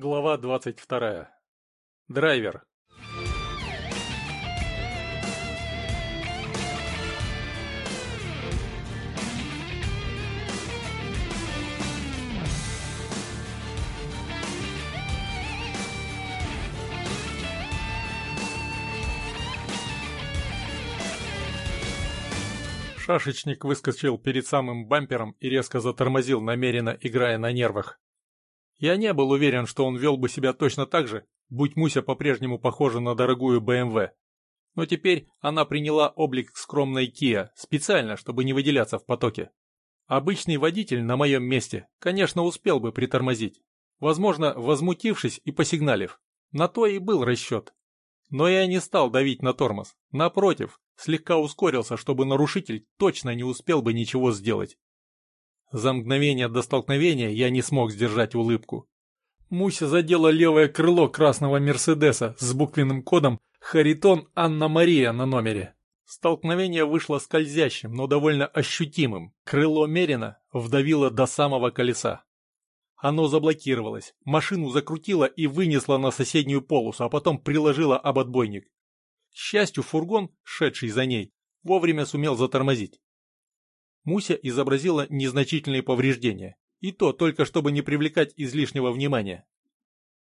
Глава 22. Драйвер. Шашечник выскочил перед самым бампером и резко затормозил, намеренно играя на нервах. Я не был уверен, что он вел бы себя точно так же, будь Муся по-прежнему похожа на дорогую БМВ. Но теперь она приняла облик скромной Kia, специально, чтобы не выделяться в потоке. Обычный водитель на моем месте, конечно, успел бы притормозить. Возможно, возмутившись и посигналив. На то и был расчет. Но я не стал давить на тормоз. Напротив, слегка ускорился, чтобы нарушитель точно не успел бы ничего сделать. За мгновение до столкновения я не смог сдержать улыбку. Муся задела левое крыло красного Мерседеса с буквенным кодом «Харитон Анна-Мария» на номере. Столкновение вышло скользящим, но довольно ощутимым. Крыло Мерина вдавило до самого колеса. Оно заблокировалось, машину закрутило и вынесло на соседнюю полосу, а потом приложило об отбойник. К счастью, фургон, шедший за ней, вовремя сумел затормозить. Муся изобразила незначительные повреждения, и то только чтобы не привлекать излишнего внимания.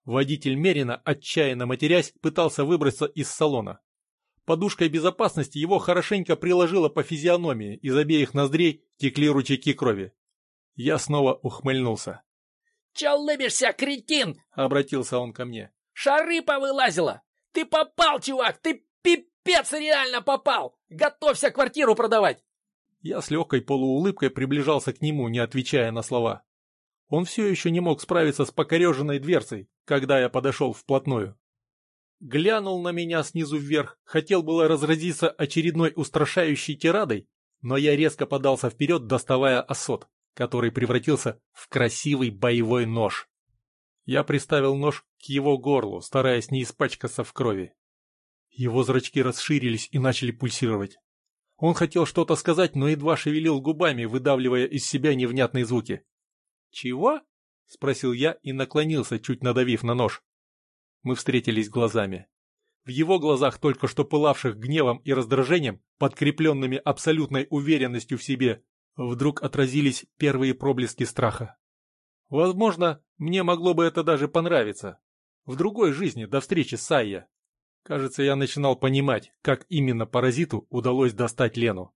Водитель Мерина, отчаянно матерясь, пытался выбраться из салона. Подушкой безопасности его хорошенько приложило по физиономии, из обеих ноздрей текли ручейки крови. Я снова ухмыльнулся. «Че улыбишься, кретин?» — обратился он ко мне. «Шары повылазила! Ты попал, чувак! Ты пипец реально попал! Готовься квартиру продавать!» Я с легкой полуулыбкой приближался к нему, не отвечая на слова. Он все еще не мог справиться с покореженной дверцей, когда я подошел вплотную. Глянул на меня снизу вверх, хотел было разразиться очередной устрашающей тирадой, но я резко подался вперед, доставая осот, который превратился в красивый боевой нож. Я приставил нож к его горлу, стараясь не испачкаться в крови. Его зрачки расширились и начали пульсировать. Он хотел что-то сказать, но едва шевелил губами, выдавливая из себя невнятные звуки. «Чего?» — спросил я и наклонился, чуть надавив на нож. Мы встретились глазами. В его глазах, только что пылавших гневом и раздражением, подкрепленными абсолютной уверенностью в себе, вдруг отразились первые проблески страха. Возможно, мне могло бы это даже понравиться. В другой жизни, до встречи с Сайя. Кажется, я начинал понимать, как именно паразиту удалось достать Лену.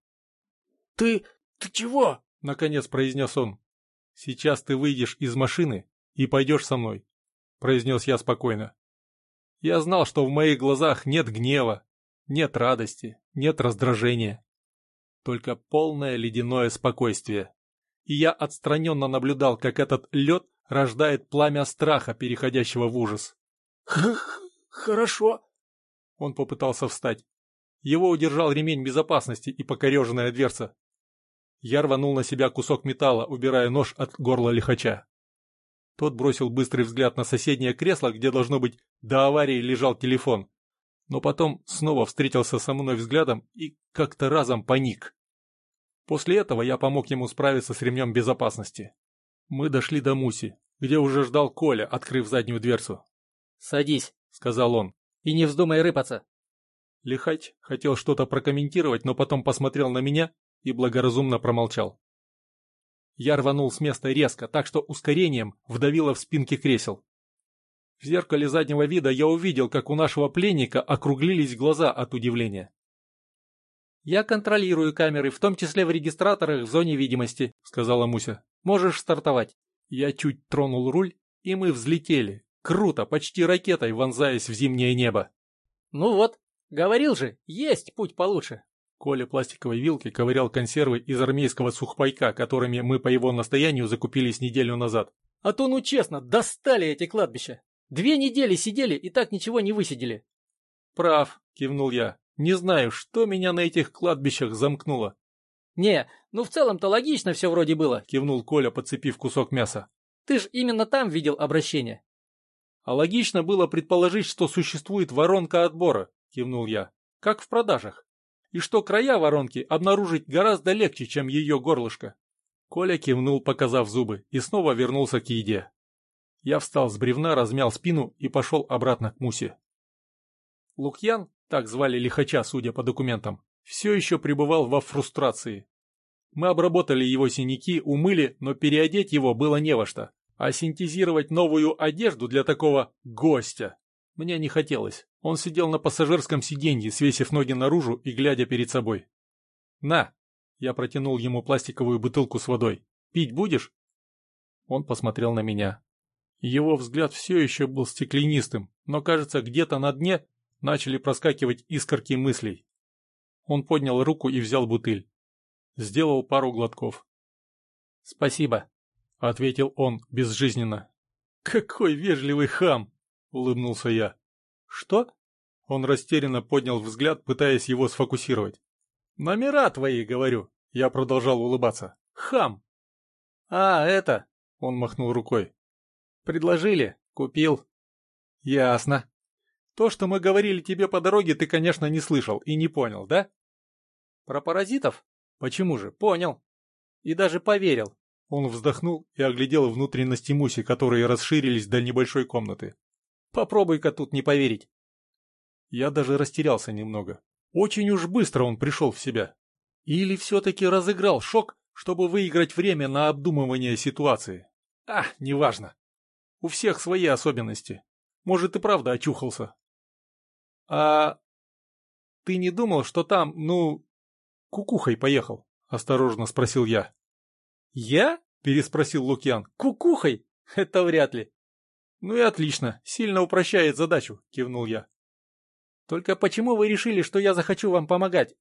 «Ты... ты чего?» — наконец произнес он. «Сейчас ты выйдешь из машины и пойдешь со мной», — произнес я спокойно. Я знал, что в моих глазах нет гнева, нет радости, нет раздражения. Только полное ледяное спокойствие. И я отстраненно наблюдал, как этот лед рождает пламя страха, переходящего в ужас. «Хорошо», он попытался встать. Его удержал ремень безопасности и покореженная дверца. Я рванул на себя кусок металла, убирая нож от горла лихача. Тот бросил быстрый взгляд на соседнее кресло, где, должно быть, до аварии лежал телефон. Но потом снова встретился со мной взглядом и как-то разом паник. После этого я помог ему справиться с ремнем безопасности. Мы дошли до Муси, где уже ждал Коля, открыв заднюю дверцу. «Садись», — сказал он. И не вздумай рыпаться. Лихач хотел что-то прокомментировать, но потом посмотрел на меня и благоразумно промолчал. Я рванул с места резко, так что ускорением вдавило в спинки кресел. В зеркале заднего вида я увидел, как у нашего пленника округлились глаза от удивления. «Я контролирую камеры, в том числе в регистраторах в зоне видимости», — сказала Муся. «Можешь стартовать». Я чуть тронул руль, и мы взлетели, Круто, почти ракетой вонзаясь в зимнее небо. Ну вот, говорил же, есть путь получше. Коля пластиковой вилкой ковырял консервы из армейского сухпайка, которыми мы по его настоянию закупились неделю назад. А то, ну честно, достали эти кладбища. Две недели сидели и так ничего не высидели. Прав, кивнул я. Не знаю, что меня на этих кладбищах замкнуло. Не, ну в целом-то логично все вроде было, кивнул Коля, подцепив кусок мяса. Ты ж именно там видел обращение. А логично было предположить, что существует воронка отбора, кивнул я, как в продажах. И что края воронки обнаружить гораздо легче, чем ее горлышко. Коля кивнул, показав зубы, и снова вернулся к еде. Я встал с бревна, размял спину и пошел обратно к Мусе. Лукьян, так звали лихача, судя по документам, все еще пребывал во фрустрации. Мы обработали его синяки, умыли, но переодеть его было не во что. А синтезировать новую одежду для такого «гостя» мне не хотелось. Он сидел на пассажирском сиденье, свесив ноги наружу и глядя перед собой. «На!» — я протянул ему пластиковую бутылку с водой. «Пить будешь?» Он посмотрел на меня. Его взгляд все еще был стеклянистым, но, кажется, где-то на дне начали проскакивать искорки мыслей. Он поднял руку и взял бутыль. Сделал пару глотков. «Спасибо», — ответил он безжизненно. «Какой вежливый хам!» — улыбнулся я. «Что?» Он растерянно поднял взгляд, пытаясь его сфокусировать. «Номера твои, говорю!» Я продолжал улыбаться. «Хам!» «А, это...» — он махнул рукой. «Предложили. Купил». «Ясно. То, что мы говорили тебе по дороге, ты, конечно, не слышал и не понял, да?» «Про паразитов? Почему же? Понял. И даже поверил. Он вздохнул и оглядел внутренности Муси, которые расширились до небольшой комнаты. «Попробуй-ка тут не поверить». Я даже растерялся немного. Очень уж быстро он пришел в себя. Или все-таки разыграл шок, чтобы выиграть время на обдумывание ситуации. А, неважно. У всех свои особенности. Может и правда очухался. А ты не думал, что там, ну, кукухой поехал? Осторожно спросил я. «Я?» – переспросил Лукьян. «Кукухой? Это вряд ли». «Ну и отлично, сильно упрощает задачу», – кивнул я. «Только почему вы решили, что я захочу вам помогать?»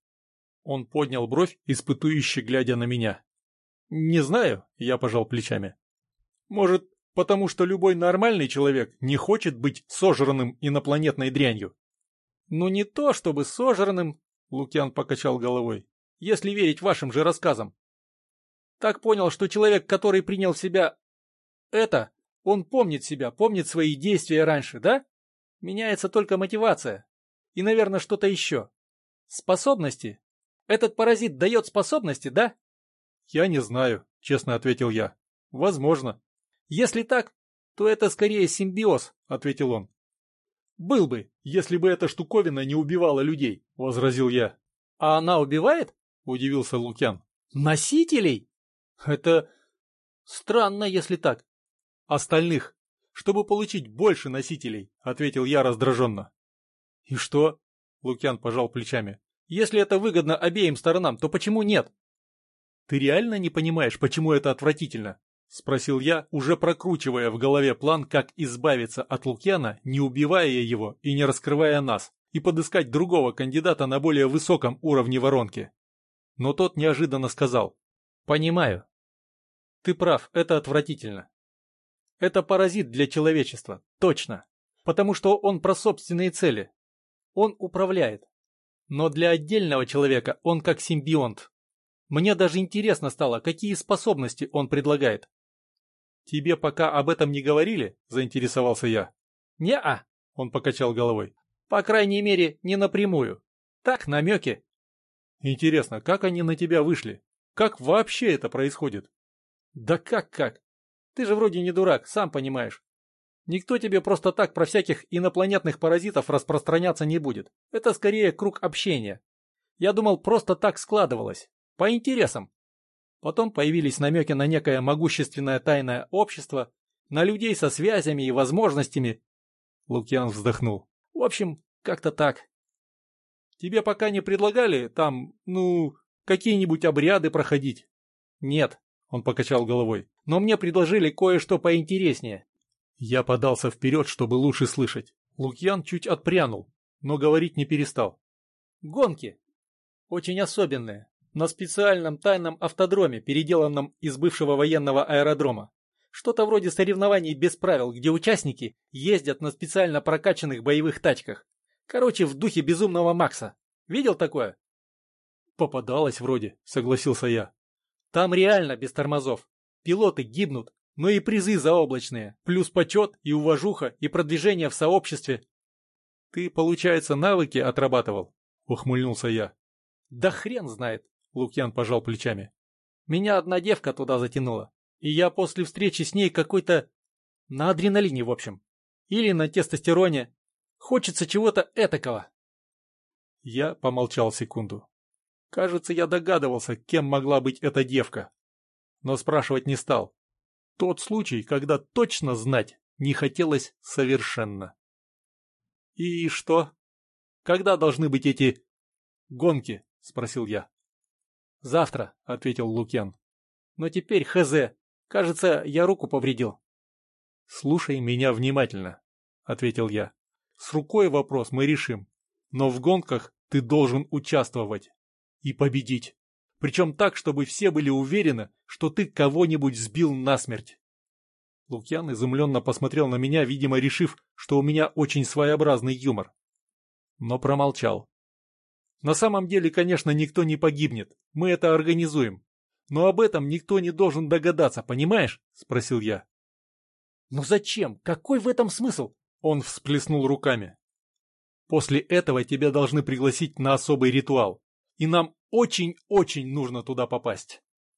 Он поднял бровь, испытующе глядя на меня. «Не знаю», – я пожал плечами. «Может, потому что любой нормальный человек не хочет быть сожранным инопланетной дрянью?» «Ну не то, чтобы сожранным», – Лукьян покачал головой, – «если верить вашим же рассказам. Так понял, что человек, который принял в себя это, он помнит себя, помнит свои действия раньше, да? Меняется только мотивация. И, наверное, что-то еще. Способности? Этот паразит дает способности, да? Я не знаю, честно ответил я. Возможно. Если так, то это скорее симбиоз, ответил он. Был бы, если бы эта штуковина не убивала людей, возразил я. А она убивает? Удивился Лукьян. Носителей? Это странно, если так. Остальных, чтобы получить больше носителей, ответил я раздраженно. И что? Лукьян пожал плечами. Если это выгодно обеим сторонам, то почему нет? Ты реально не понимаешь, почему это отвратительно? Спросил я, уже прокручивая в голове план, как избавиться от Лукьяна, не убивая его и не раскрывая нас, и подыскать другого кандидата на более высоком уровне воронки. Но тот неожиданно сказал. «Понимаю. Ты прав, это отвратительно. Это паразит для человечества, точно. Потому что он про собственные цели. Он управляет. Но для отдельного человека он как симбионт. Мне даже интересно стало, какие способности он предлагает. «Тебе пока об этом не говорили?» – заинтересовался я. «Не-а», – он покачал головой. «По крайней мере, не напрямую. Так, намеки». «Интересно, как они на тебя вышли? Как вообще это происходит?» Да как-как? Ты же вроде не дурак, сам понимаешь. Никто тебе просто так про всяких инопланетных паразитов распространяться не будет. Это скорее круг общения. Я думал, просто так складывалось. По интересам. Потом появились намеки на некое могущественное тайное общество, на людей со связями и возможностями. Лукьян вздохнул. В общем, как-то так. Тебе пока не предлагали там, ну, какие-нибудь обряды проходить? Нет, он покачал головой. «Но мне предложили кое-что поинтереснее». Я подался вперед, чтобы лучше слышать. Лукьян чуть отпрянул, но говорить не перестал. «Гонки. Очень особенные. На специальном тайном автодроме, переделанном из бывшего военного аэродрома. Что-то вроде соревнований без правил, где участники ездят на специально прокачанных боевых тачках. Короче, в духе безумного Макса. Видел такое? Попадалось вроде, согласился я. Там реально без тормозов. Пилоты гибнут, но и призы заоблачные, плюс почет и уважуха и продвижение в сообществе. Ты, получается, навыки отрабатывал? Ухмыльнулся я. Да хрен знает, Лукьян пожал плечами. Меня одна девка туда затянула, и я после встречи с ней какой-то... На адреналине, в общем. Или на тестостероне. Хочется чего-то этакого. Я помолчал секунду. Кажется, я догадывался, кем могла быть эта девка. Но спрашивать не стал. Тот случай, когда точно знать не хотелось совершенно. «И что? Когда должны быть эти гонки?» — спросил я. «Завтра», — ответил Лукьян. «Но теперь хз. Кажется, я руку повредил». «Слушай меня внимательно», — ответил я. «С рукой вопрос мы решим, но в гонках ты должен участвовать и победить. Причем так, чтобы все были уверены, что ты кого-нибудь сбил насмерть. Лукьян изумленно посмотрел на меня, видимо, решив, что у меня очень своеобразный юмор. Но промолчал. На самом деле, конечно, никто не погибнет. Мы это организуем. Но об этом никто не должен догадаться, понимаешь? Спросил я. Но зачем? Какой в этом смысл? Он всплеснул руками. После этого тебя должны пригласить на особый ритуал. И нам очень-очень нужно туда попасть.